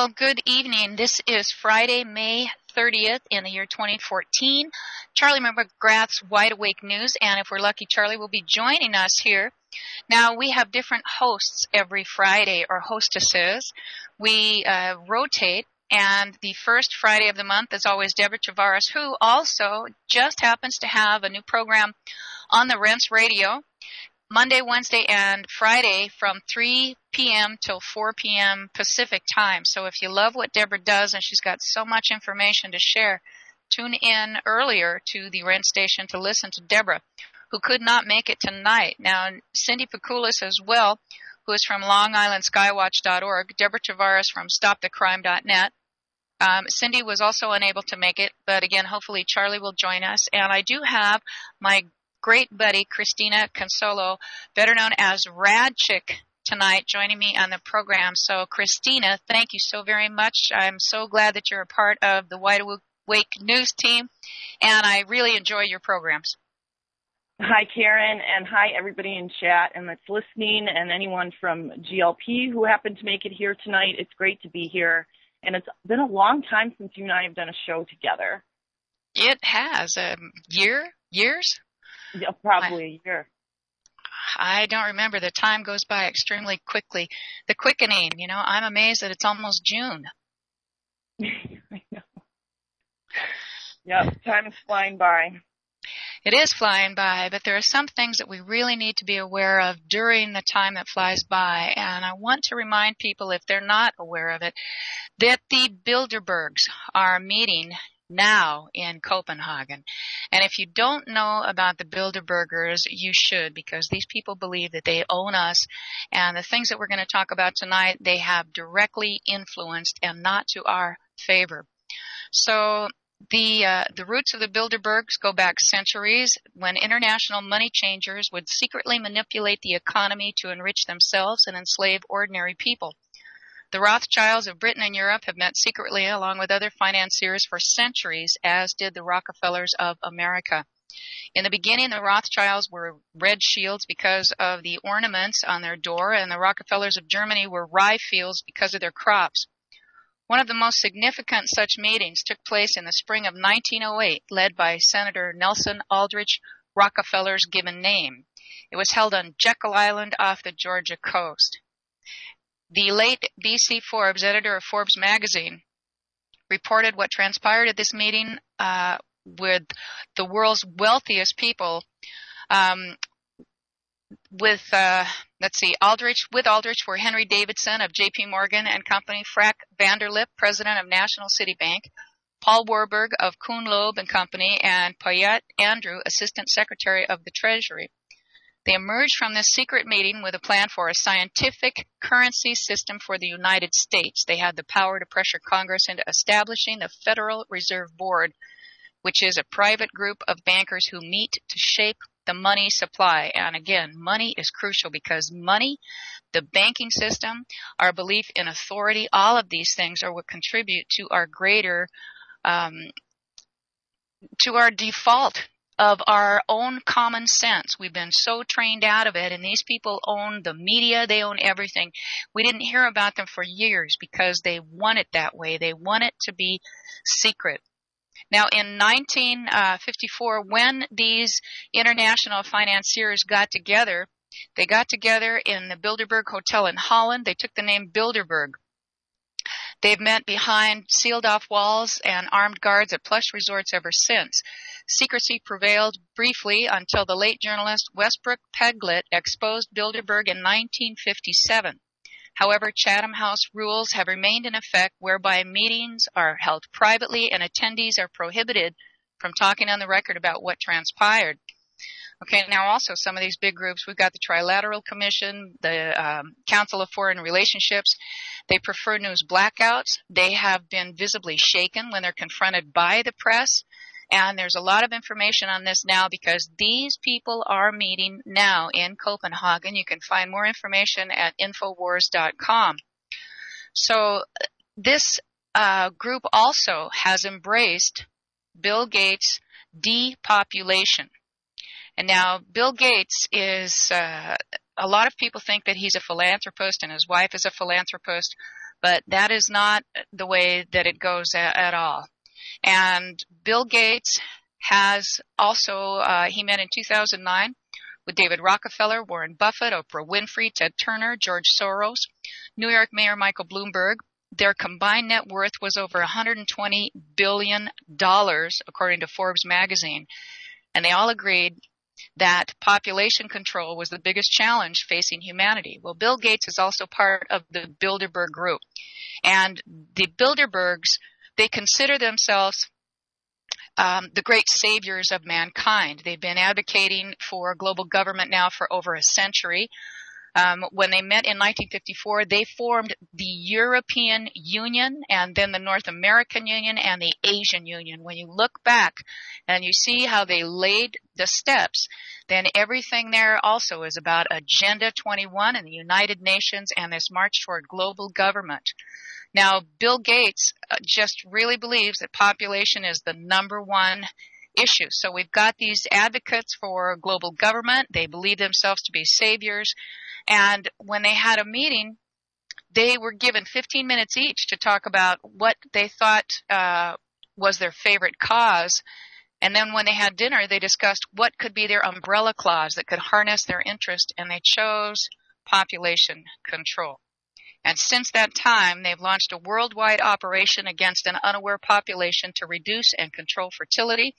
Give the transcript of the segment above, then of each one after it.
Well, good evening. This is Friday, May 30th in the year 2014. Charlie McGrath's Wide Awake News, and if we're lucky, Charlie will be joining us here. Now, we have different hosts every Friday, or hostesses. We uh, rotate, and the first Friday of the month is always Deborah Tavares, who also just happens to have a new program on the Rense Radio. Monday, Wednesday, and Friday from 3 p.m. till 4 p.m. Pacific time. So if you love what Deborah does and she's got so much information to share, tune in earlier to the Rense station to listen to Deborah, who could not make it tonight. Now, Cindy Pikulis as well, who is from LongIslandSkywatch.org, Deborah Tavares from StopTheCrime.net. Um, Cindy was also unable to make it, but again, hopefully Charlie will join us. And I do have my great buddy Christina Consolo, better known as Rad Chick, tonight joining me on the program. So, Christina, thank you so very much. I'm so glad that you're a part of the Wide Awake News team, and I really enjoy your programs. Hi, Karen, and hi, everybody in chat and that's listening, and anyone from GLP who happened to make it here tonight. It's great to be here, and it's been a long time since you and I have done a show together. It has a um, year, years. Yeah, probably a year. I don't remember. The time goes by extremely quickly. The quickening, you know, I'm amazed that it's almost June. I know. Yep, time is flying by. It is flying by, but there are some things that we really need to be aware of during the time that flies by. And I want to remind people, if they're not aware of it, that the Bilderbergs are meeting now in Copenhagen. And if you don't know about the Bilderbergers, you should because these people believe that they own us and the things that we're going to talk about tonight, they have directly influenced and not to our favor. So the uh, the roots of the Bilderbergs go back centuries when international money changers would secretly manipulate the economy to enrich themselves and enslave ordinary people. The Rothschilds of Britain and Europe have met secretly along with other financiers for centuries, as did the Rockefellers of America. In the beginning, the Rothschilds were red shields because of the ornaments on their door, and the Rockefellers of Germany were rye fields because of their crops. One of the most significant such meetings took place in the spring of 1908, led by Senator Nelson Aldrich Rockefeller's given name. It was held on Jekyll Island off the Georgia coast. The late B.C. Forbes, editor of Forbes magazine, reported what transpired at this meeting uh, with the world's wealthiest people. Um, with uh, let's see, Aldrich with Aldrich were Henry Davidson of J.P. Morgan and Company, Frank Vanderlip, president of National City Bank, Paul Warburg of Kuhn Loeb and Company, and Payette Andrew, assistant secretary of the Treasury. They emerged from this secret meeting with a plan for a scientific currency system for the United States. They had the power to pressure Congress into establishing the Federal Reserve Board, which is a private group of bankers who meet to shape the money supply. And again, money is crucial because money, the banking system, our belief in authority, all of these things are what contribute to our greater um, to our default of our own common sense. We've been so trained out of it and these people own the media, they own everything. We didn't hear about them for years because they want it that way. They want it to be secret. Now in 1954, when these international financiers got together, they got together in the Bilderberg Hotel in Holland. They took the name Bilderberg. They've met behind sealed off walls and armed guards at plush resorts ever since. Secrecy prevailed briefly until the late journalist Westbrook Pegler exposed Bilderberg in 1957. However, Chatham House rules have remained in effect whereby meetings are held privately and attendees are prohibited from talking on the record about what transpired. Okay, now also some of these big groups, we've got the Trilateral Commission, the um, Council of Foreign Relationships. They prefer news blackouts. They have been visibly shaken when they're confronted by the press. And there's a lot of information on this now because these people are meeting now in Copenhagen. You can find more information at Infowars.com. So this uh, group also has embraced Bill Gates' depopulation. And now Bill Gates is, uh, a lot of people think that he's a philanthropist and his wife is a philanthropist. But that is not the way that it goes at, at all. And Bill Gates has also, uh, he met in 2009 with David Rockefeller, Warren Buffett, Oprah Winfrey, Ted Turner, George Soros, New York Mayor Michael Bloomberg. Their combined net worth was over $120 billion, according to Forbes magazine. And they all agreed that population control was the biggest challenge facing humanity. Well, Bill Gates is also part of the Bilderberg group. And the Bilderbergs, they consider themselves um, the great saviors of mankind. They've been advocating for global government now for over a century. Um, when they met in 1954, they formed the European Union and then the North American Union and the Asian Union. When you look back and you see how they laid the steps, then everything there also is about Agenda 21 and the United Nations and this march toward global government. Now, Bill Gates uh, just really believes that population is the number one issue. So we've got these advocates for global government. They believe themselves to be saviors. And when they had a meeting, they were given 15 minutes each to talk about what they thought uh, was their favorite cause. And then when they had dinner, they discussed what could be their umbrella clause that could harness their interest, and they chose population control. And since that time, they've launched a worldwide operation against an unaware population to reduce and control fertility.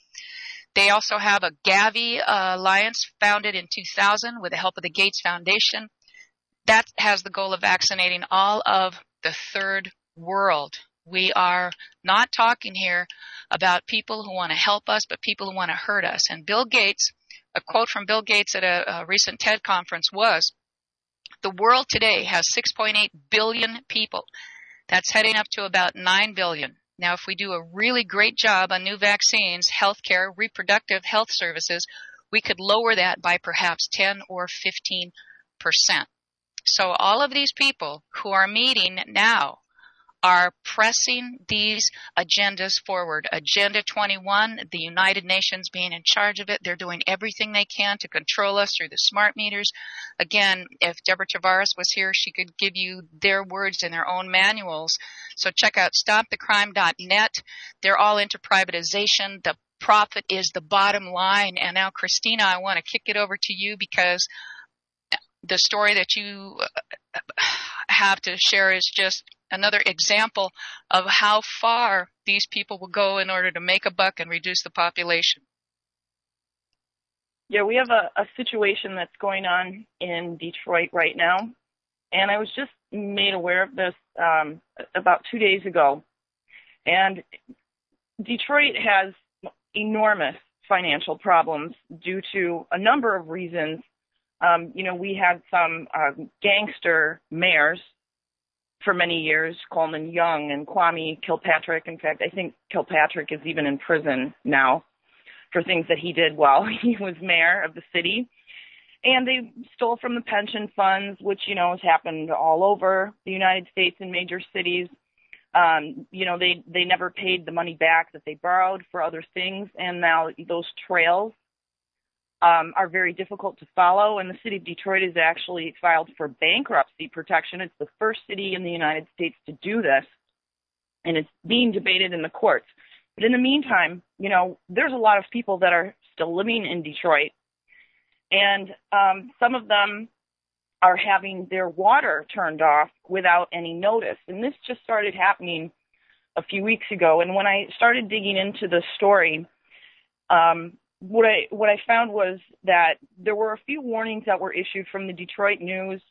They also have a Gavi uh, Alliance founded in 2000 with the help of the Gates Foundation. That has the goal of vaccinating all of the third world. We are not talking here about people who want to help us, but people who want to hurt us. And Bill Gates, a quote from Bill Gates at a, a recent TED conference was, the world today has 6.8 billion people. That's heading up to about 9 billion. Now, if we do a really great job on new vaccines, healthcare, reproductive health services, we could lower that by perhaps 10 or 15 percent. So all of these people who are meeting now are pressing these agendas forward. Agenda 21, the United Nations being in charge of it, they're doing everything they can to control us through the smart meters. Again, if Deborah Tavares was here, she could give you their words in their own manuals. So check out stopthecrime.net. They're all into privatization. The profit is the bottom line. And now, Christina, I want to kick it over to you because the story that you uh, have to share is just another example of how far these people will go in order to make a buck and reduce the population. Yeah, we have a, a situation that's going on in Detroit right now, and I was just made aware of this um, about two days ago. And Detroit has enormous financial problems due to a number of reasons. Um, you know, we had some uh, gangster mayors for many years, Coleman Young and Kwame Kilpatrick. In fact, I think Kilpatrick is even in prison now for things that he did while he was mayor of the city. And they stole from the pension funds, which, you know, has happened all over the United States in major cities. Um, you know, they, they never paid the money back that they borrowed for other things. And now those trails are very difficult to follow, and the city of Detroit has actually filed for bankruptcy protection. It's the first city in the United States to do this, and it's being debated in the courts. But in the meantime, you know, there's a lot of people that are still living in Detroit, and um, some of them are having their water turned off without any notice. And this just started happening a few weeks ago. And when I started digging into the story, um, what I what I found was that there were a few warnings that were issued from the Detroit News.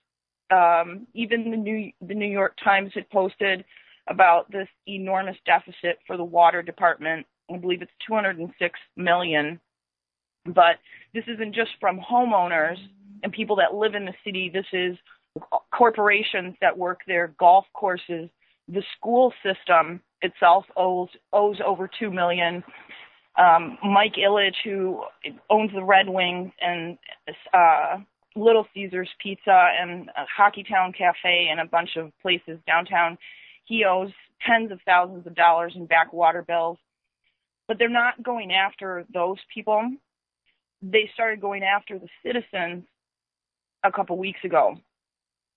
Um, even the New the New York Times had posted about this enormous deficit for the water department. I believe it's 206 million. But this isn't just from homeowners and people that live in the city. This is corporations that work there, golf courses. The school system itself owes owes over two million Mike Ilitch, who owns the Red Wings and uh, Little Caesars Pizza and Hockeytown Cafe and a bunch of places downtown, he owes tens of thousands of dollars in back water bills. But they're not going after those people. They started going after the citizens a couple weeks ago.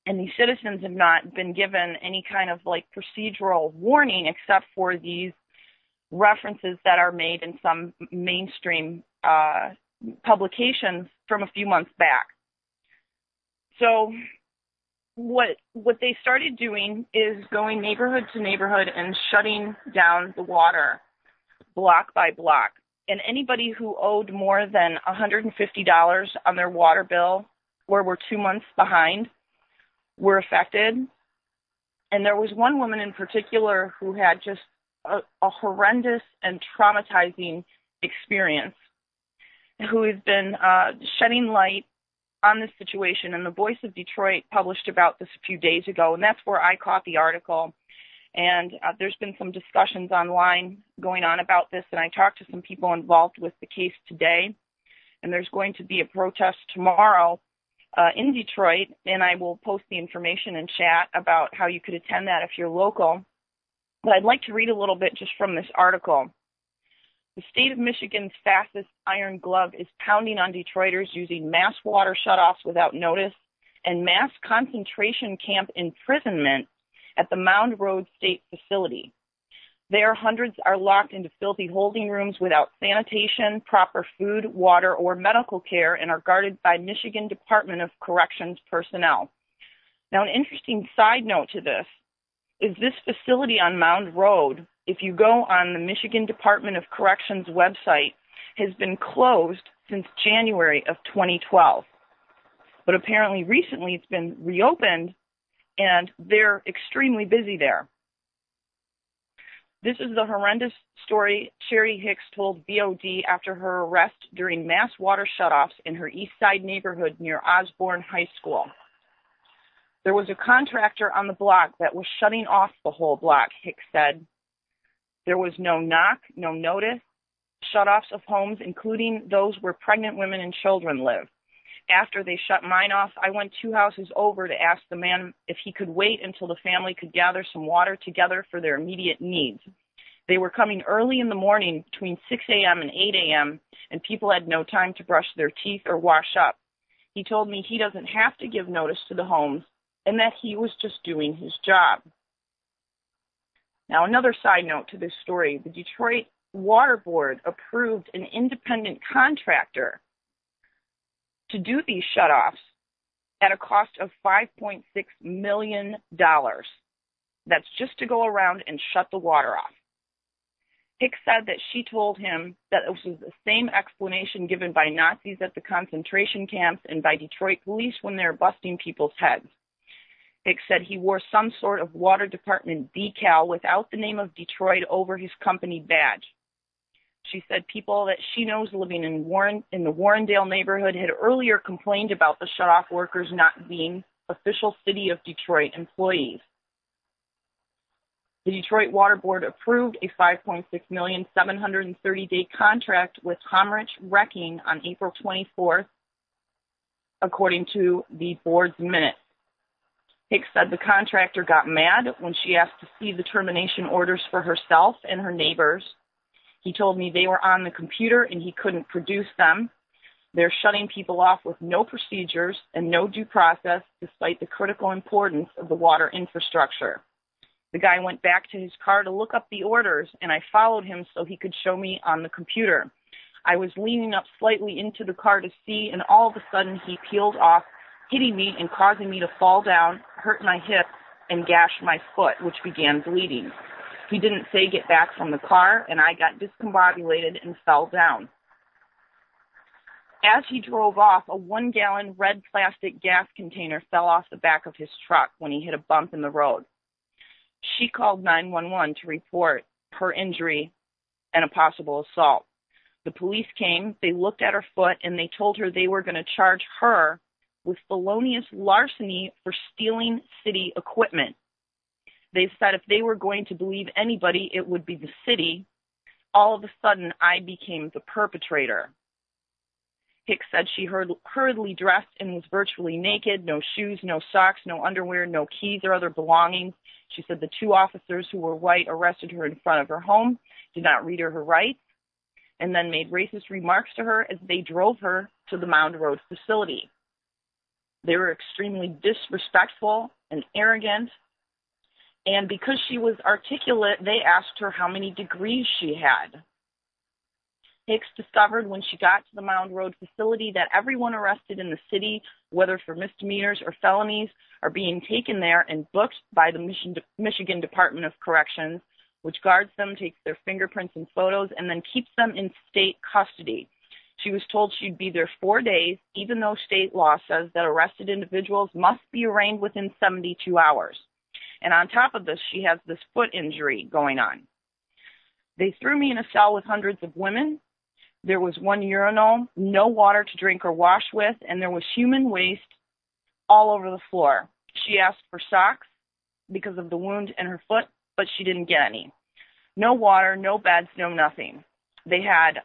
and these citizens have not been given any kind of like procedural warning except for these references that are made in some mainstream uh, publications from a few months back. So what what they started doing is going neighborhood to neighborhood and shutting down the water block by block. And anybody who owed more than $150 on their water bill or were two months behind were affected. And there was one woman in particular who had just a, a horrendous and traumatizing experience who has been uh, shedding light on this situation. And the Voice of Detroit published about this a few days ago, and that's where I caught the article. And uh, there's been some discussions online going on about this, and I talked to some people involved with the case today. And there's going to be a protest tomorrow uh, in Detroit, and I will post the information in chat about how you could attend that if you're local. But I'd like to read a little bit just from this article. The state of Michigan's fastest iron glove is pounding on Detroiters using mass water shutoffs without notice and mass concentration camp imprisonment at the Mound Road State Facility. There, hundreds are locked into filthy holding rooms without sanitation, proper food, water, or medical care and are guarded by Michigan Department of Corrections personnel. Now, an interesting side note to this is this facility on Mound Road if you go on the Michigan Department of Corrections website, has been closed since January of 2012. But apparently recently it's been reopened and they're extremely busy there. This is the horrendous story Sherry Hicks told VOD after her arrest during mass water shutoffs in her East Side neighborhood near Osborne High School. There was a contractor on the block that was shutting off the whole block, Hicks said. There was no knock, no notice, shutoffs of homes, including those where pregnant women and children live. After they shut mine off, I went two houses over to ask the man if he could wait until the family could gather some water together for their immediate needs. They were coming early in the morning between 6 a.m. and 8 a.m., and people had no time to brush their teeth or wash up. He told me he doesn't have to give notice to the homes and that he was just doing his job. Now, another side note to this story the Detroit Water Board approved an independent contractor to do these shutoffs at a cost of $5.6 million. That's just to go around and shut the water off. Hicks said that she told him that it was the same explanation given by Nazis at the concentration camps and by Detroit police when they were busting people's heads. Hicks said he wore some sort of water department decal without the name of Detroit over his company badge. She said people that she knows living in Warren in the Warrendale neighborhood had earlier complained about the shutoff workers not being official city of Detroit employees. The Detroit Water Board approved a 5.6 million 730 day contract with Homrich Wrecking on April 24th, according to the board's minutes. Hicks said the contractor got mad when she asked to see the termination orders for herself and her neighbors. He told me they were on the computer and he couldn't produce them. They're shutting people off with no procedures and no due process despite the critical importance of the water infrastructure. The guy went back to his car to look up the orders and I followed him so he could show me on the computer. I was leaning up slightly into the car to see and all of a sudden he peeled off hitting me and causing me to fall down, hurt my hip, and gash my foot, which began bleeding. He didn't say get back from the car, and I got discombobulated and fell down. As he drove off, a one gallon red plastic gas container fell off the back of his truck when he hit a bump in the road. She called 911 to report her injury and a possible assault. The police came, they looked at her foot, and they told her they were going to charge her with felonious larceny for stealing city equipment. They said if they were going to believe anybody, it would be the city. All of a sudden, I became the perpetrator. Hicks said she hurriedly dressed and was virtually naked, no shoes, no socks, no underwear, no keys or other belongings. She said the two officers who were white arrested her in front of her home, did not read her her rights, and then made racist remarks to her as they drove her to the Mound Road facility. They were extremely disrespectful and arrogant. And because she was articulate, they asked her how many degrees she had. Hicks discovered when she got to the Mound Road facility that everyone arrested in the city, whether for misdemeanors or felonies, are being taken there and booked by the Michigan Department of Corrections, which guards them, takes their fingerprints and photos, and then keeps them in state custody. She was told she'd be there four days, even though state law says that arrested individuals must be arraigned within 72 hours. And on top of this, she has this foot injury going on. They threw me in a cell with hundreds of women. There was one urinal, no water to drink or wash with, and there was human waste all over the floor. She asked for socks because of the wound in her foot, but she didn't get any. No water, no beds, no nothing. They had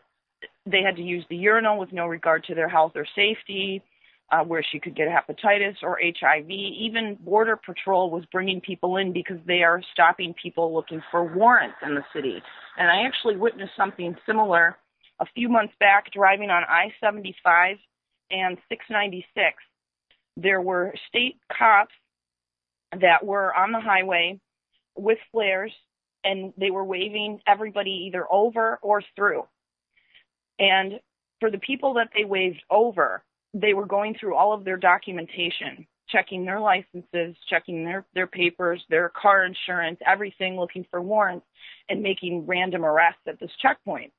they had to use the urinal with no regard to their health or safety, uh, where she could get hepatitis or HIV. Even Border Patrol was bringing people in because they are stopping people looking for warrants in the city. And I actually witnessed something similar a few months back driving on I 75 and 696. There were state cops that were on the highway with flares and they were waving everybody either over or through. And for the people that they waved over, they were going through all of their documentation, checking their licenses, checking their, their papers, their car insurance, everything, looking for warrants, and making random arrests at this checkpoint.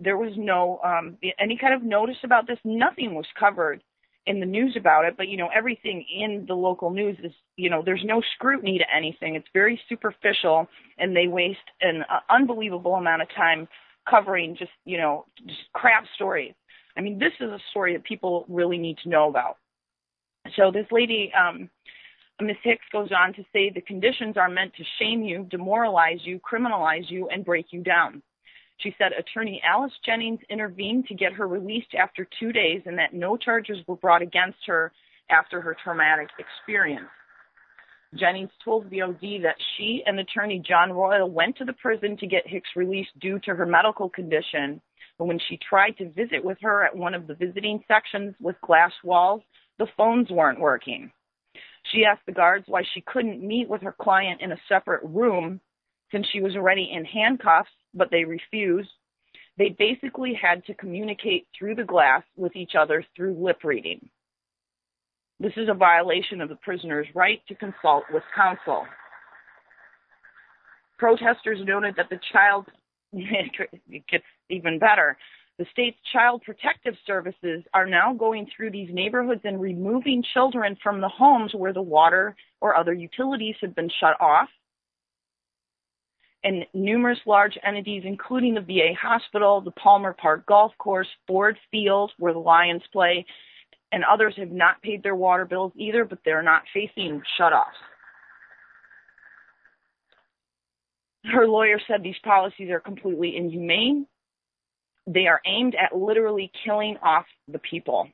There was no um, any kind of notice about this. Nothing was covered in the news about it, but you know everything in the local news is you know there's no scrutiny to anything. It's very superficial, and they waste an uh, unbelievable amount of time covering just you know just crap stories. I mean, this is a story that people really need to know about. So this lady, um. Hicks goes on to say the conditions are meant to shame you, demoralize you, criminalize you, and break you down. She said attorney Alice Jennings intervened to get her released after two days and that no charges were brought against her after her traumatic experience. Jennings told the VOD that she and attorney John Royal went to the prison to get Hicks released due to her medical condition. But when she tried to visit with her at one of the visiting sections with glass walls, the phones weren't working. She asked the guards why she couldn't meet with her client in a separate room since she was already in handcuffs, but they refused. They basically had to communicate through the glass with each other through lip reading. This is a violation of the prisoner's right to consult with counsel. Protesters noted that the child, it gets even better, the state's child protective services are now going through these neighborhoods and removing children from the homes where the water or other utilities have been shut off and numerous large entities, including the VA hospital, the Palmer Park Golf Course, Ford Field, where the Lions play, and others have not paid their water bills either, but they're not facing shutoffs. Her lawyer said these policies are completely inhumane. They are aimed at literally killing off the people.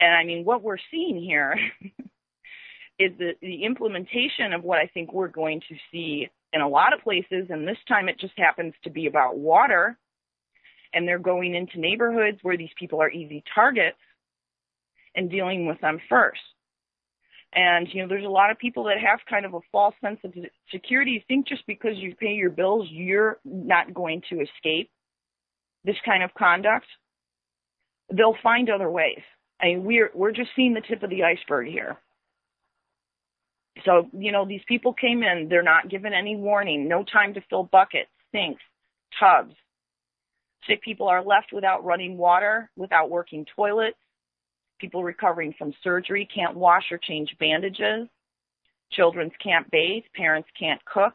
And I mean, what we're seeing here is the, the implementation of what I think we're going to see in a lot of places, and this time it just happens to be about water, and they're going into neighborhoods where these people are easy targets and dealing with them first. And, you know, there's a lot of people that have kind of a false sense of security, think just because you pay your bills, you're not going to escape this kind of conduct. They'll find other ways. I mean, we're, we're just seeing the tip of the iceberg here. So, you know, these people came in, they're not given any warning, no time to fill buckets, sinks, tubs. Sick people are left without running water, without working toilets. People recovering from surgery can't wash or change bandages. Children can't bathe, parents can't cook.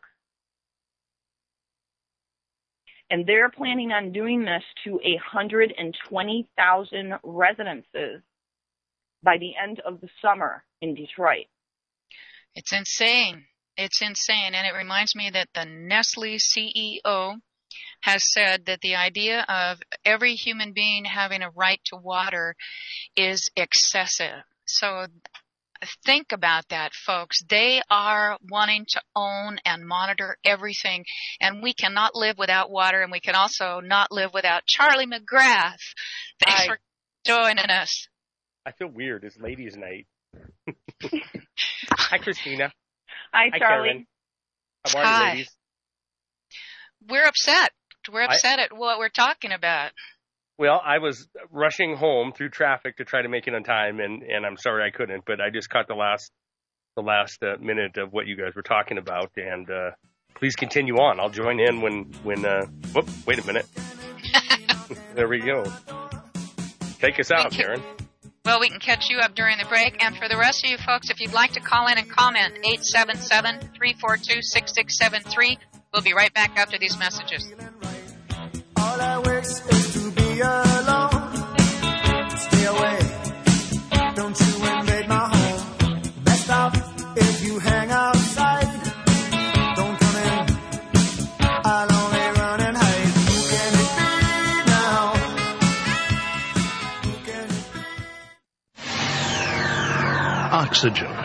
And they're planning on doing this to 120,000 residences by the end of the summer in Detroit. It's insane. It's insane. And it reminds me that the Nestle CEO has said that the idea of every human being having a right to water is excessive. So think about that, folks. They are wanting to own and monitor everything, and we cannot live without water, and we can also not live without Charlie McGrath. Thanks for joining us. I feel weird. It's ladies' night. Hi, Christina. Hi, Hi, Charlie. Karen. How are Hi. you, ladies? We're upset. We're upset at what we're talking about. Well, I was rushing home through traffic to try to make it on time, and and I'm sorry I couldn't, but I just caught the last the last uh, minute of what you guys were talking about, and uh, please continue on. I'll join in when when. Uh, whoop! Wait a minute. there we go. Take us out. Karen. Well, we can catch you up during the break. And for the rest of you folks, if you'd like to call in and comment, 877-342-6673. We'll be right back after these messages. All I wish is to be alone. Stay away. Don't you invade my home. Best off if you hang outside. Don't come in. I'll only run and hide. Who can it be now? Who can it be? Oxygen.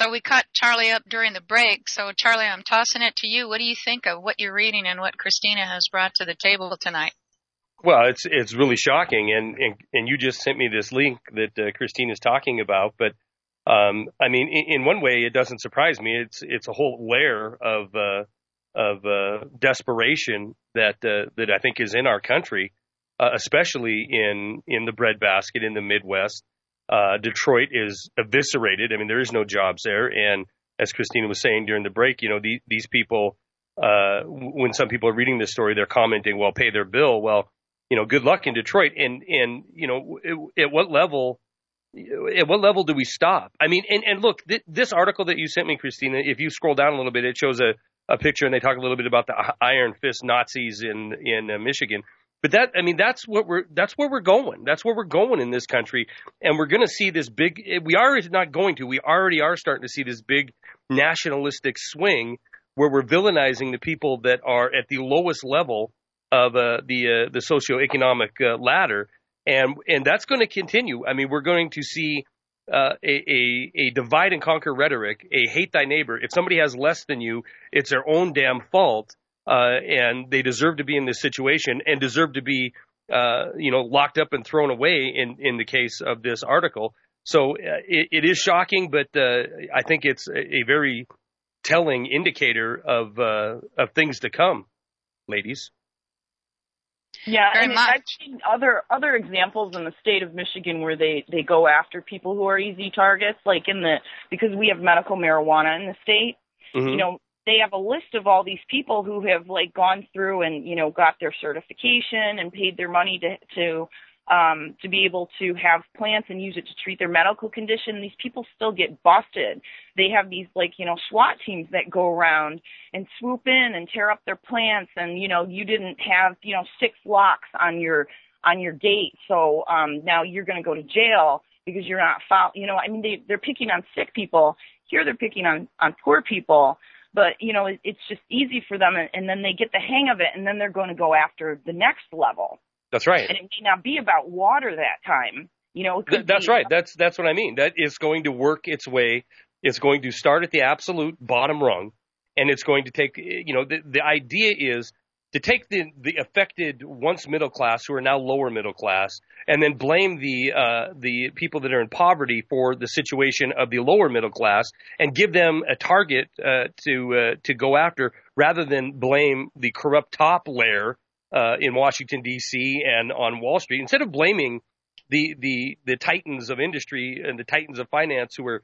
So we caught Charlie up during the break. So Charlie, I'm tossing it to you. What do you think of what you're reading and what Christina has brought to the table tonight? Well, it's it's really shocking, and and, and you just sent me this link that uh, Christine is talking about. But um, I mean, in, in one way, it doesn't surprise me. It's it's a whole layer of uh, of uh, desperation that uh, that I think is in our country, uh, especially in in the breadbasket in the Midwest. Uh, Detroit is eviscerated. I mean, there is no jobs there, and as Christina was saying during the break, you know, the, these people, uh, when some people are reading this story, they're commenting, "Well, pay their bill." Well, you know, good luck in Detroit. And and you know, at what level at what level do we stop? I mean, and, and look, th- this article that you sent me, Christina, if you scroll down a little bit, it shows a, a picture and they talk a little bit about the iron fist Nazis in, in uh, Michigan. But that, I mean, that's what we're, that's where we're going. That's where we're going in this country. And we're going to see this big, we are not going to, we already are starting to see this big nationalistic swing where we're villainizing the people that are at the lowest level of uh, the, uh, the socioeconomic uh, ladder and and that's going to continue. I mean, we're going to see uh, a, a, a divide and conquer rhetoric, a hate thy neighbor. If somebody has less than you, it's their own damn fault, and they deserve to be in this situation and deserve to be, uh, you know, locked up and thrown away. In in the case of this article, so uh, it, it is shocking, but uh, I think it's a, a very telling indicator of uh, of things to come, ladies. Yeah, Very and much. I've seen other other examples in the state of Michigan where they they go after people who are easy targets, like in the because we have medical marijuana in the state. Mm-hmm. You know, they have a list of all these people who have like gone through and you know got their certification and paid their money to to um, to be able to have plants and use it to treat their medical condition. These people still get busted. They have these like, you know, SWAT teams that go around and swoop in and tear up their plants and, you know, you didn't have, you know, six locks on your, on your gate. So, um, now you're going to go to jail because you're not foul, you know, I mean, they, they're picking on sick people. Here they're picking on, on poor people. But, you know, it, it's just easy for them and, and then they get the hang of it and then they're going to go after the next level That's right. and it may not be about water that time. You know, Th- that's be- right. That's that's what I mean. That is going to work its way. It's going to start at the absolute bottom rung, and it's going to take. You know, the the idea is to take the the affected once middle class who are now lower middle class, and then blame the uh, the people that are in poverty for the situation of the lower middle class, and give them a target uh, to uh, to go after, rather than blame the corrupt top layer uh, in Washington D.C. and on Wall Street. Instead of blaming the the the titans of industry and the titans of finance who are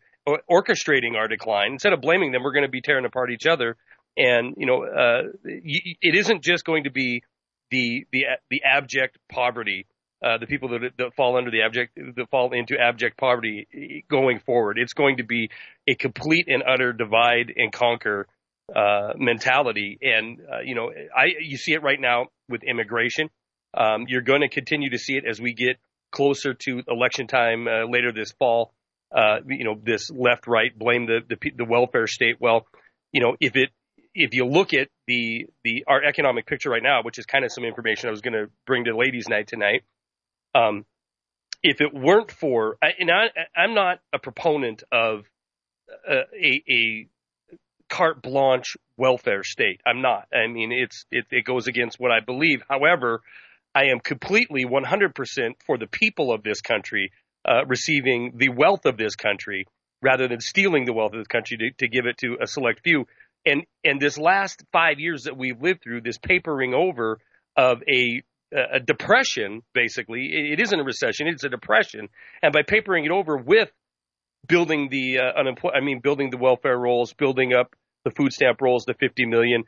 orchestrating our decline. Instead of blaming them, we're going to be tearing apart each other. And you know, uh, it isn't just going to be the the the abject poverty, uh, the people that, that fall under the abject that fall into abject poverty going forward. It's going to be a complete and utter divide and conquer uh, mentality. And uh, you know, I you see it right now with immigration. Um, you're going to continue to see it as we get closer to election time uh, later this fall. Uh, you know, this left right blame the, the the welfare state. Well, you know, if it if you look at the the our economic picture right now, which is kind of some information I was going to bring to ladies' night tonight. Um, if it weren't for, and I, I'm not a proponent of uh, a, a carte blanche welfare state. I'm not. I mean, it's it, it goes against what I believe. However, I am completely 100% for the people of this country uh, receiving the wealth of this country rather than stealing the wealth of this country to, to give it to a select few. And and this last five years that we've lived through, this papering over of a a depression, basically, it, it isn't a recession; it's a depression. And by papering it over with building the uh, I mean, building the welfare rolls, building up the food stamp rolls, the 50 million,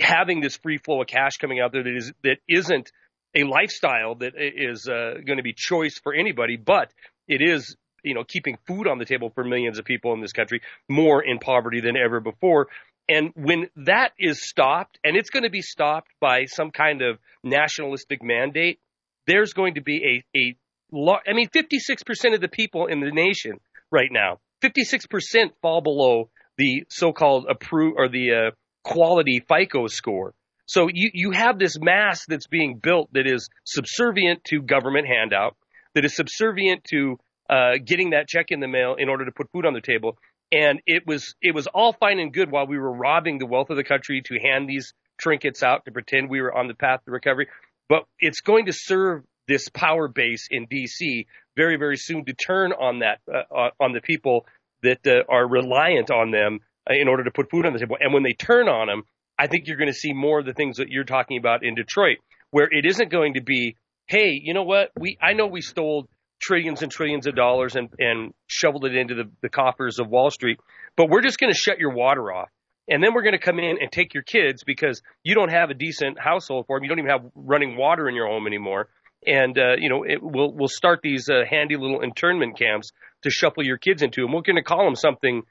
having this free flow of cash coming out there that is that isn't a lifestyle that is uh, going to be choice for anybody, but it is you know keeping food on the table for millions of people in this country more in poverty than ever before. And when that is stopped, and it's going to be stopped by some kind of nationalistic mandate, there's going to be a a I mean, 56% of the people in the nation right now, 56% fall below the so-called approve or the uh, quality FICO score. So you you have this mass that's being built that is subservient to government handout, that is subservient to uh, getting that check in the mail in order to put food on the table. And it was it was all fine and good while we were robbing the wealth of the country to hand these trinkets out to pretend we were on the path to recovery. But it's going to serve this power base in D.C. very very soon to turn on that uh, on the people that uh, are reliant on them uh, in order to put food on the table. And when they turn on them, I think you're going to see more of the things that you're talking about in Detroit, where it isn't going to be, hey, you know what? We I know we stole trillions and trillions of dollars and, and shoveled it into the, the coffers of Wall Street, but we're just going to shut your water off. And then we're going to come in and take your kids because you don't have a decent household for them. You don't even have running water in your home anymore. and uh, you know it, we'll we'll start these uh, handy little internment camps to shuffle your kids into, and we're going to call them something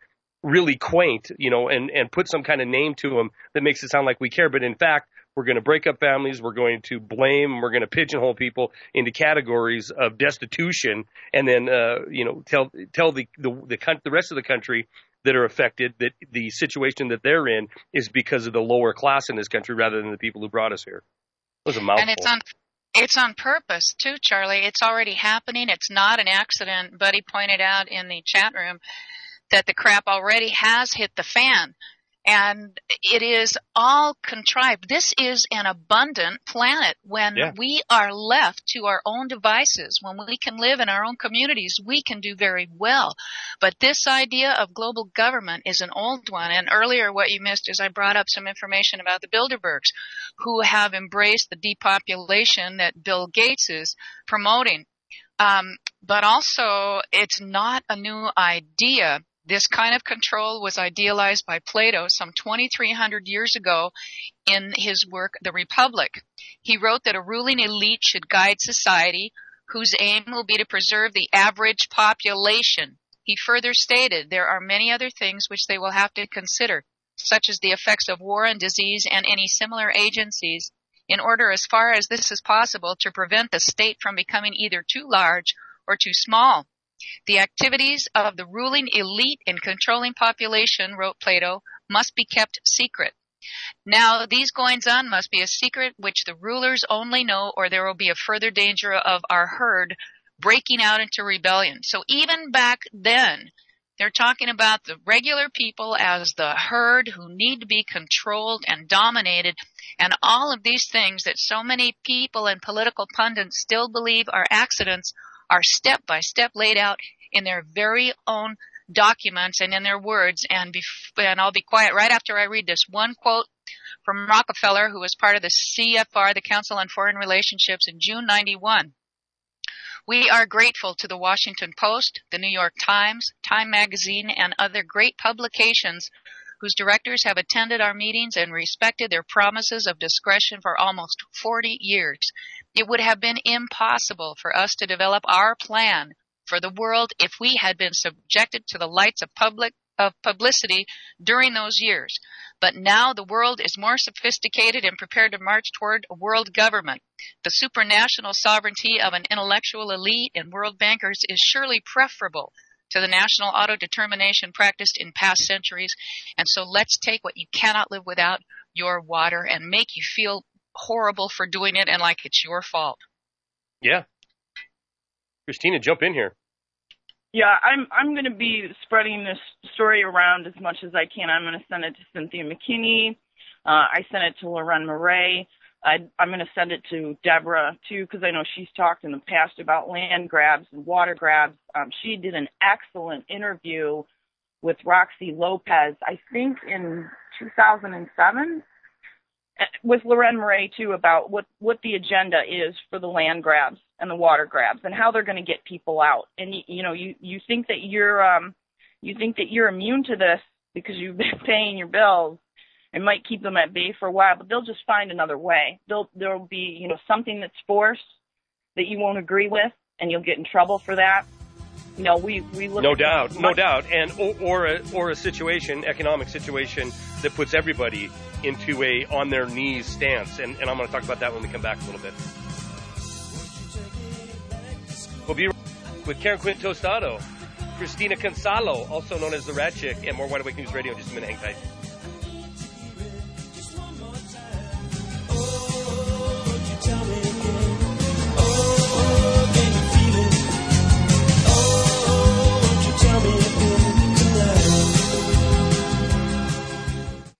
really quaint, you know, and and put some kind of name to them that makes it sound like we care, but in fact we're going to break up families. We're going to blame. We're going to pigeonhole people into categories of destitution, and then uh, you know tell tell the the the, the rest of the country that are affected that the situation that they're in is because of the lower class in this country rather than the people who brought us here. It was a mouthful. And it's on it's on purpose too, Charlie. It's already happening. It's not an accident. Buddy pointed out in the chat room that the crap already has hit the fan and it is all contrived. This is an abundant planet. When yeah. we are left to our own devices, when we can live in our own communities, we can do very well. But this idea of global government is an old one. And earlier what you missed is I brought up some information about the Bilderbergs who have embraced the depopulation that Bill Gates is promoting. Um, but also it's not a new idea this kind of control was idealized by Plato some 2300 years ago in his work, The Republic. He wrote that a ruling elite should guide society whose aim will be to preserve the average population. He further stated there are many other things which they will have to consider, such as the effects of war and disease and any similar agencies, in order as far as this is possible to prevent the state from becoming either too large or too small. The activities of the ruling elite in controlling population, wrote Plato, must be kept secret. Now, these goings on must be a secret which the rulers only know, or there will be a further danger of our herd breaking out into rebellion. So even back then, they're talking about the regular people as the herd who need to be controlled and dominated, and all of these things that so many people and political pundits still believe are accidents are step by step laid out in their very own documents and in their words. And, bef- and I'll be quiet right after I read this one quote from Rockefeller, who was part of the CFR, the Council on Foreign Relationships, in June 91. We are grateful to the Washington Post, the New York Times, Time Magazine, and other great publications whose directors have attended our meetings and respected their promises of discretion for almost 40 years. It would have been impossible for us to develop our plan for the world if we had been subjected to the lights of public of publicity during those years. But now the world is more sophisticated and prepared to march toward a world government. The supranational sovereignty of an intellectual elite and world bankers is surely preferable to the national autodetermination practiced in past centuries. And so let's take what you cannot live without, your water, and make you feel horrible for doing it and like it's your fault. Yeah. Christina, jump in here. Yeah, I'm I'm going to be spreading this story around as much as I can. I'm going to send it to Cynthia McKinney. Uh, I sent it to Leuren Moret. I, I'm going to send it to Deborah too because I know she's talked in the past about land grabs and water grabs. Um, she did an excellent interview with Roxy Lopez, I think in 2007, eh, with Leuren Moret too about what what the agenda is for the land grabs and the water grabs and how they're going to get people out. And you, you know, you you think that you're um you think that you're immune to this because you've been paying your bills it might keep them at bay for a while, but they'll just find another way. They'll, there'll be, you know, something that's forced that you won't agree with, and you'll get in trouble for that. You know, we, we look no doubt, no doubt, and or, or a or a situation, economic situation that puts everybody into a on their knees stance, and, and I'm going to talk about that when we come back a little bit. We'll be with Karen Quinn Tostado, Christina Consolo, also known as the Rad Chick, and more Wide Awake News Radio in just a minute. Hang tight.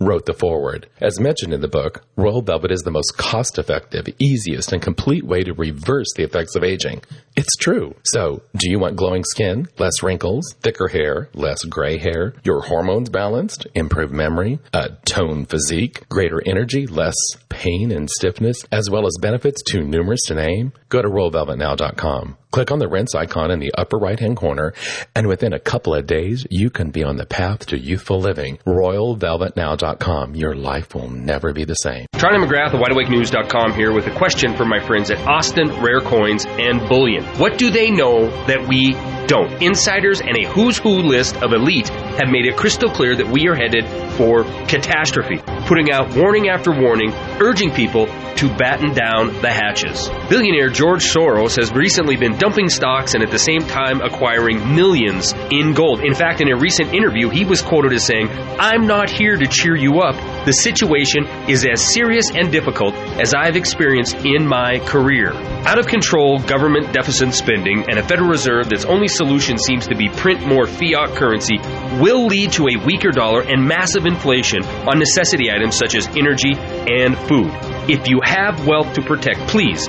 wrote the foreword. As mentioned in the book, Royal Velvet is the most cost effective, easiest, and complete way to reverse the effects of aging. It's true. So, do you want glowing skin, less wrinkles, thicker hair, less gray hair, your hormones balanced, improved memory, a toned physique, greater energy, less pain and stiffness, as well as benefits too numerous to name? Go to RoyalVelvetNow.com. Click on the Rense icon in the upper right hand corner, and within a couple of days, you can be on the path to youthful living. RoyalVelvetNow.com. Your life will never be the same. Charlie McGrath of WideAwakeNews.com here with a question from my friends at Austin Rare Coins and Bullion. What do they know that we don't? Insiders and a who's who list of elite have made it crystal clear that we are headed for catastrophe, putting out warning after warning, urging people to batten down the hatches. Billionaire George Soros has recently been dumping stocks and at the same time acquiring millions in gold. In fact, in a recent interview, he was quoted as saying, I'm not here to cheer you up. The situation is as serious and difficult as I've experienced in my career. Out of control government deficit spending and a Federal Reserve that's only solution seems to be print more fiat currency will lead to a weaker dollar and massive inflation on necessity items such as energy and food. If you have wealth to protect, please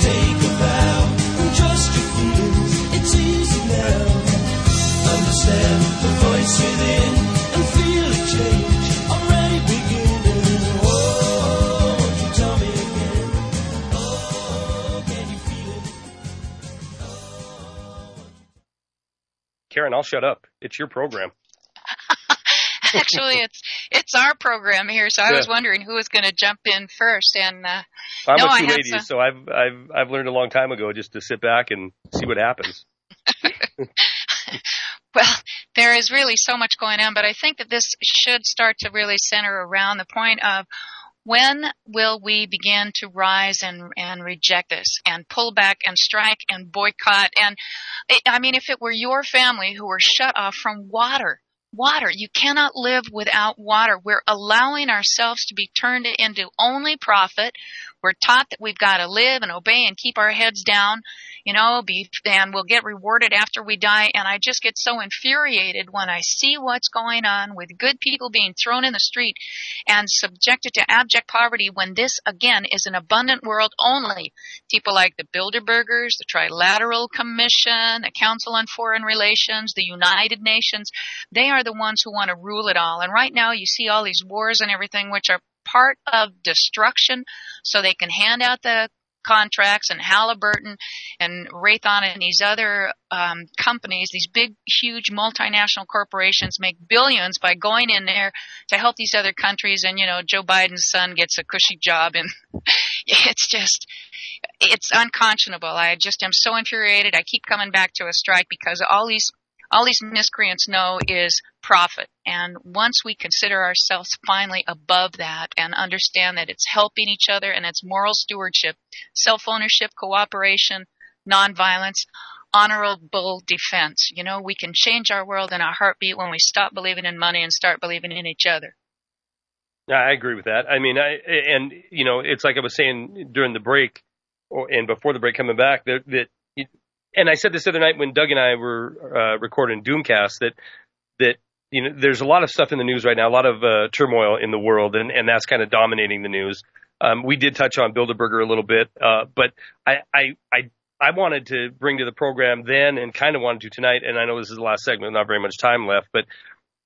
Karen, I'll shut up. It's your program. Actually, it's it's our program here, so I was wondering who was going to jump in first. And uh, I'm No, a I two had ladies, some- so I've I've I've learned a long time ago just to sit back and see what happens. well, there is really so much going on, but I think that this should start to really center around the point of when will we begin to rise and, and reject this and pull back and strike and boycott? And it, I mean, if it were your family who were shut off from water, water, you cannot live without water. We're allowing ourselves to be turned into only profit. We're taught that we've got to live and obey and keep our heads down, you know, be, and we'll get rewarded after we die. And I just get so infuriated when I see what's going on with good people being thrown in the street and subjected to abject poverty when this again is an abundant world only. People like the Bilderbergers, the Trilateral Commission, the Council on Foreign Relations, the United Nations, they are the ones who want to rule it all. And right now you see all these wars and everything which are part of destruction so they can hand out the contracts and Halliburton and Raytheon and these other um, companies, these big, huge multinational corporations make billions by going in there to help these other countries. And you know, Joe Biden's son gets a cushy job, and it's just, it's unconscionable. I just am so infuriated. I keep coming back to a strike because all these all these miscreants know is profit. And once we consider ourselves finally above that and understand that it's helping each other and it's moral stewardship, self-ownership, cooperation, nonviolence, honorable defense, you know, we can change our world in a heartbeat when we stop believing in money and start believing in each other. I agree with that. I mean, I and you know, it's like I was saying during the break, or and before the break coming back that that, and I said this the other night when Doug and I were uh, recording Doomcast that that you know there's a lot of stuff in the news right now, a lot of uh, turmoil in the world, and and that's kind of dominating the news. Um, we did touch on Bilderberger a little bit, uh, but I, I I I wanted to bring to the program then, and kind of wanted to tonight, and I know this is the last segment, not very much time left, but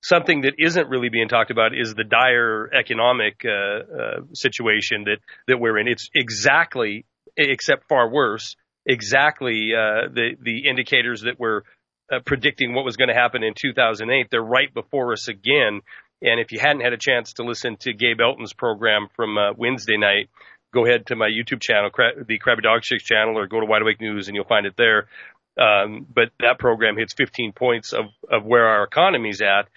something that isn't really being talked about is the dire economic uh, uh, situation that that we're in. It's exactly, except far worse, exactly uh, the the indicators that were uh, predicting what was going to happen in 2008. They're right before us again. And if you hadn't had a chance to listen to Gabe Elton's program from uh, Wednesday night, go ahead to my YouTube channel, the Krabby Dog Chicks channel, or go to Wide Awake News, and you'll find it there. Um, but that program hits 15 points of, of where our economy's at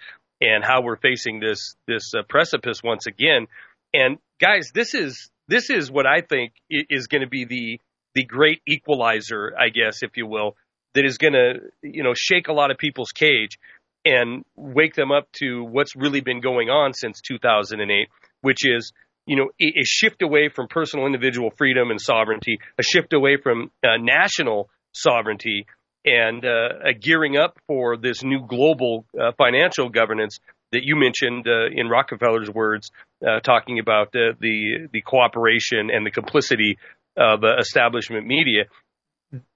and how we're facing this this uh, precipice once again. And guys, this is this is what I think is going to be the the great equalizer, I guess, if you will, that is going to you know shake a lot of people's cage and wake them up to what's really been going on since 2008, which is you know a, shift away from personal individual freedom and sovereignty, a shift away from uh, national sovereignty, and uh, a gearing up for this new global uh, financial governance that you mentioned uh, in Rockefeller's words, uh, talking about the the cooperation and the complicity of establishment media.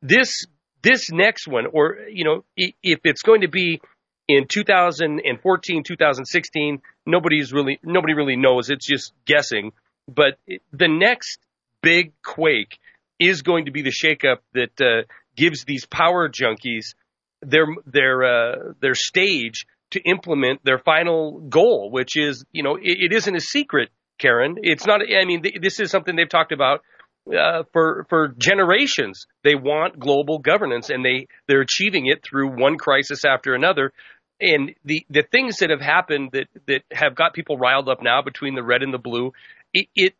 This this next one, or you know, if it's going to be in 2014, 2016, nobody's really nobody really knows. It's just guessing. But the next big quake is going to be the shakeup that uh, gives these power junkies their their uh, their stage to implement their final goal, which is you know it, it isn't a secret, Karen. It's not. I mean, th- this is something they've talked about uh, for for generations. They want global governance, and they they're achieving it through one crisis after another. And the the things that have happened that that have got people riled up now between the red and the blue, it, it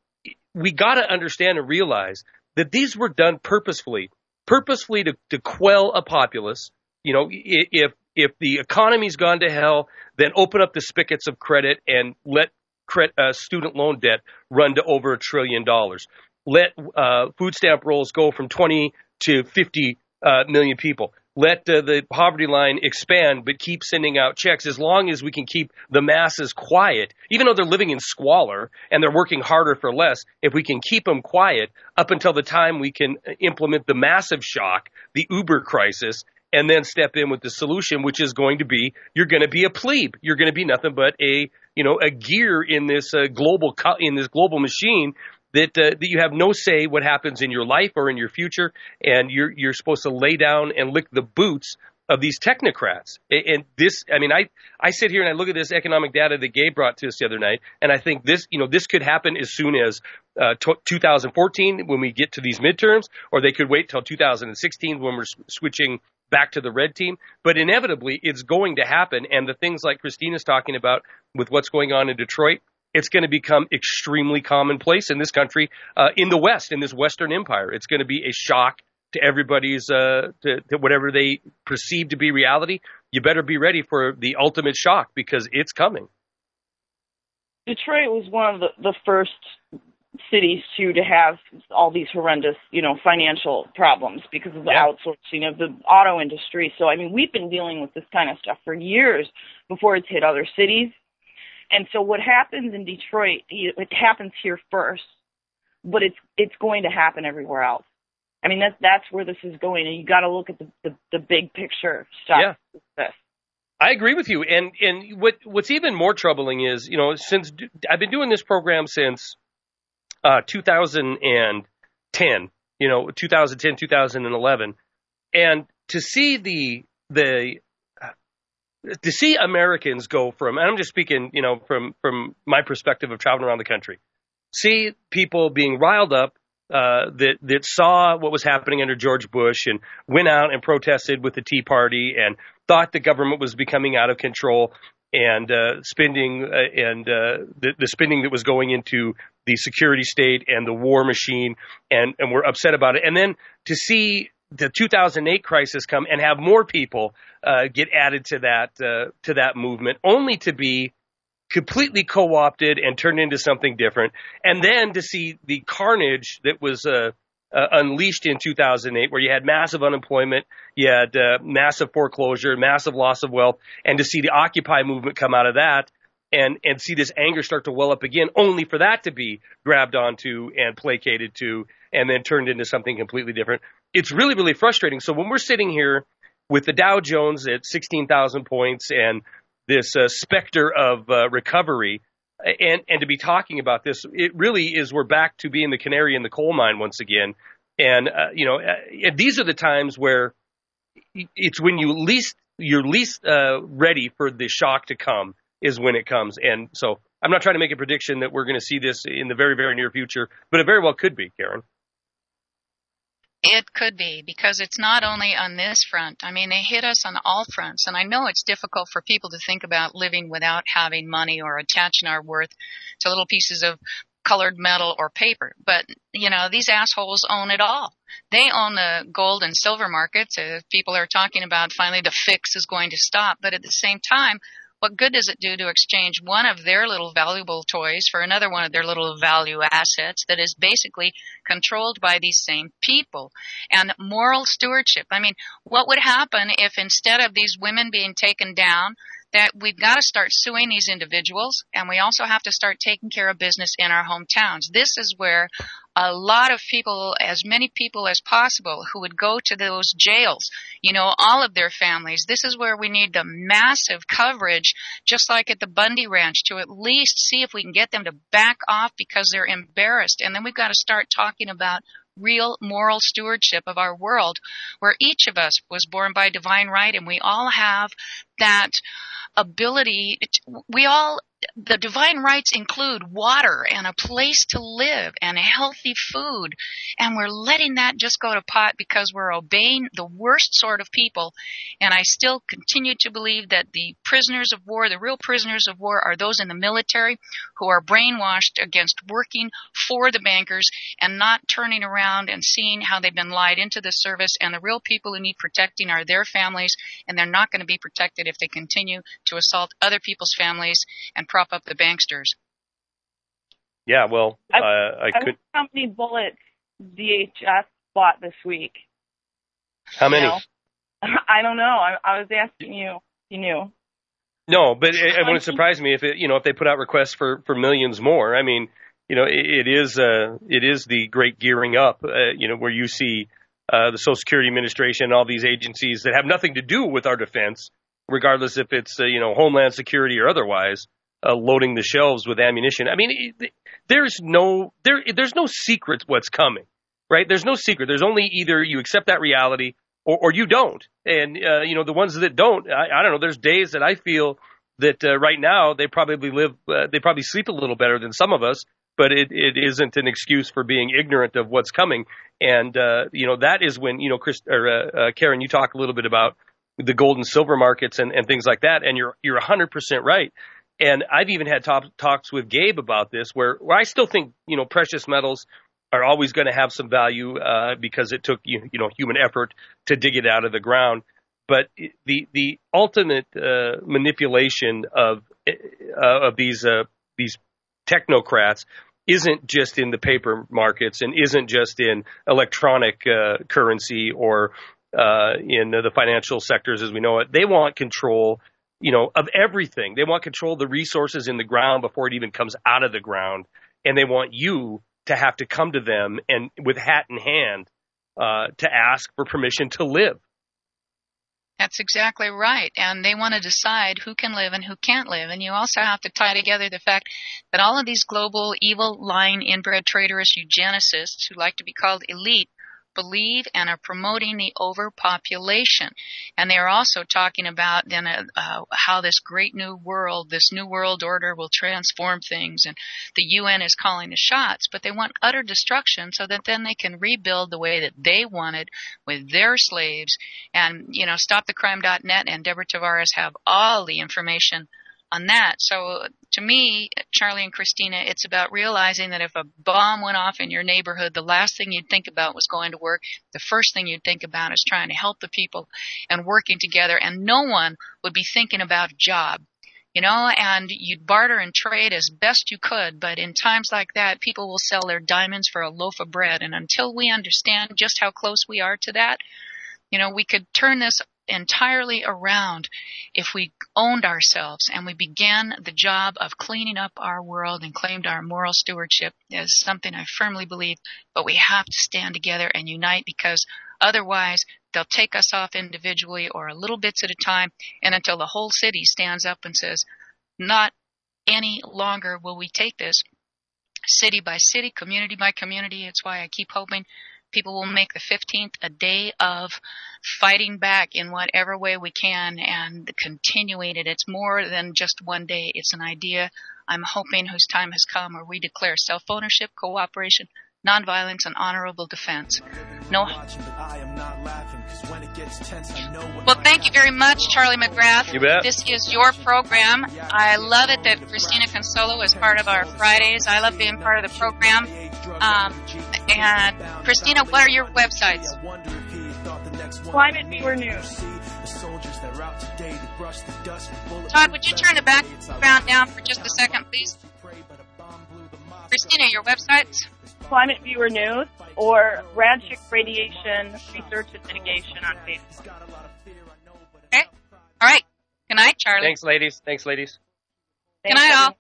we got to understand and realize that these were done purposefully, purposefully to, to quell a populace. You know, if if the economy's gone to hell, then open up the spigots of credit and let credit, uh, student loan debt run to over a trillion dollars. Let uh, food stamp rolls go from 20 to 50 uh, million people let uh, the poverty line expand, but keep sending out checks as long as we can keep the masses quiet, even though they're living in squalor and they're working harder for less. If we can keep them quiet up until the time we can implement the massive shock, the Uber crisis, and then step in with the solution, which is going to be you're going to be a plebe. You're going to be nothing but a you know a gear in this uh, global co- in this global machine that uh, that you have no say what happens in your life or in your future, and you're you're supposed to lay down and lick the boots of these technocrats. And this, I mean, I I sit here and I look at this economic data that Gabe brought to us the other night, and I think this, you know, this could happen as soon as uh, t- 2014 when we get to these midterms, or they could wait till 2016 when we're switching back to the red team. But inevitably, it's going to happen, and the things like Christina's talking about with what's going on in Detroit, it's going to become extremely commonplace in this country, uh, in the West, in this Western empire. It's going to be a shock to everybody's, uh, to, to whatever they perceive to be reality. You better be ready for the ultimate shock because it's coming. Detroit was one of the, the first cities to to have all these horrendous, you know, financial problems because of the yeah. outsourcing of the auto industry. So I mean, we've been dealing with this kind of stuff for years before it's hit other cities. And so what happens in Detroit, it happens here first, but it's it's going to happen everywhere else. I mean that's that's where this is going, and you got to look at the, the the big picture stuff. Yeah. I agree with you, and and what what's even more troubling is you know since I've been doing this program since uh, 2010, you know 2010 2011, and to see the the to see Americans go from, and I'm just speaking, you know, from from my perspective of traveling around the country, see people being riled up uh, that that saw what was happening under George Bush and went out and protested with the Tea Party and thought the government was becoming out of control and uh, spending uh, and uh, the, the spending that was going into the security state and the war machine and and were upset about it. And then to see the 2008 crisis come and have more people uh, get added to that uh, to that movement, only to be completely co-opted and turned into something different, and then to see the carnage that was uh, uh unleashed in 2008, where you had massive unemployment, you had uh, massive foreclosure, massive loss of wealth, and to see the Occupy movement come out of that. And, and see this anger start to well up again, only for that to be grabbed onto and placated to, and then turned into something completely different it's really, really frustrating. So when we're sitting here with the Dow Jones at 16,000 points and this uh, specter of uh, recovery, and and to be talking about this, it really is we're back to being the canary in the coal mine once again. And uh, you know, these are the times where it's when you least you're least uh, ready for the shock to come is when it comes. And so I'm not trying to make a prediction that we're going to see this in the very very near future, but it very well could be, Karen. It could be because it's not only on this front. I mean, they hit us on all fronts. And I know it's difficult for people to think about living without having money or attaching our worth to little pieces of colored metal or paper. But, you know, these assholes own it all. They own the gold and silver markets. Uh, people are talking about finally the fix is going to stop. But at the same time, what good does it do to exchange one of their little valuable toys for another one of their little value assets that is basically controlled by these same people? And moral stewardship. I mean, what would happen if instead of these women being taken down, that we've got to start suing these individuals and we also have to start taking care of business in our hometowns. This is where a lot of people, as many people as possible, who would go to those jails, you know, all of their families. This is where we need the massive coverage, just like at the Bundy Ranch, to at least see if we can get them to back off because they're embarrassed. And then we've got to start talking about real moral stewardship of our world where each of us was born by divine right and we all have that ability we all the divine rights include water and a place to live and healthy food. And we're letting that just go to pot because we're obeying the worst sort of people. And I still continue to believe that the prisoners of war, the real prisoners of war, are those in the military who are brainwashed against working for the bankers and not turning around and seeing how they've been lied into the service. And the real people who need protecting are their families, and they're not going to be protected if they continue to assault other people's families and prop up the banksters. Yeah, well, I, uh, I, I could. How many bullets DHS bought this week? How many? You know? I don't know. I, I was asking you. You knew. No, but it, it wouldn't surprise me if it, you know, if they put out requests for for millions more. I mean, you know, it, it is uh, it is the great gearing up. Uh, you know, where you see uh, the Social Security Administration, and all these agencies that have nothing to do with our defense, regardless if it's uh, you know Homeland Security or otherwise, uh, loading the shelves with ammunition. I mean, it, there's no there there's no secret what's coming, right? There's no secret. There's only either you accept that reality or, or you don't. And uh, you know the ones that don't, I, I don't know. There's days that I feel that uh, right now they probably live, uh, they probably sleep a little better than some of us. But it, it isn't an excuse for being ignorant of what's coming. And uh, you know that is when you know Chris or uh, uh, Karen, you talk a little bit about the gold and silver markets and, and things like that. And you're you're 100% right. And I've even had talk, talks with Gabe about this, where where I still think you know precious metals are always going to have some value uh, because it took you, you know human effort to dig it out of the ground. But the the ultimate uh, manipulation of uh, of these uh, these technocrats isn't just in the paper markets and isn't just in electronic uh, currency or uh, in the financial sectors as we know it. They want control, you know, of everything. They want control of the resources in the ground before it even comes out of the ground, and they want you to have to come to them and with hat in hand uh, to ask for permission to live. That's exactly right. And they want to decide who can live and who can't live. And you also have to tie together the fact that all of these global evil, lying, inbred, traitorous eugenicists who like to be called elite believe and are promoting the overpopulation. And they are also talking about then uh, uh, how this great new world, this new world order will transform things and the UN is calling the shots, but they want utter destruction so that then they can rebuild the way that they wanted with their slaves and, you know, stopthecrime.net and Deborah Tavares have all the information on that. So to me, Charlie and Christina, it's about realizing that if a bomb went off in your neighborhood, the last thing you'd think about was going to work. The first thing you'd think about is trying to help the people and working together. And no one would be thinking about a job. You know, and you'd barter and trade as best you could, but in times like that, people will sell their diamonds for a loaf of bread. And until we understand just how close we are to that, you know, we could turn this entirely around if we owned ourselves and we began the job of cleaning up our world and claimed our moral stewardship is something I firmly believe, but we have to stand together and unite because otherwise they'll take us off individually or a little bits at a time and until the whole city stands up and says, not any longer will we take this city by city, community by community. It's why I keep hoping people will make the 15th a day of fighting back in whatever way we can and continuing it. It's more than just one day. It's an idea I'm hoping whose time has come where we declare self-ownership, cooperation, nonviolence, and honorable defense. No. Well, thank you very much, Charlie McGrath. You bet. This is your program. I love it that Christina Consolo is part of our Fridays. I love being part of the program. Um, and Christina, what are your websites? Climate Viewer News. Todd, would you turn the background down for just a second, please? Christina, your websites? Climate Viewer News or Radchick Radiation Research and Mitigation on Facebook. Okay. All right. Good night, Charlie. Thanks, ladies. Thanks, ladies. Good night, all.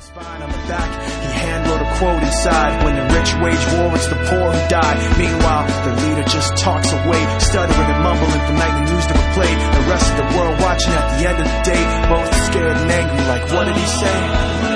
Spine on the back, he handwrote a quote inside. When the rich wage war, it's the poor who die. Meanwhile, the leader just talks away, stuttering and mumbling from nightly news to replay. The rest of the world watching at the end of the day, both scared and angry. Like, what did he say?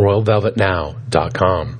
RoyalVelvetNow.com.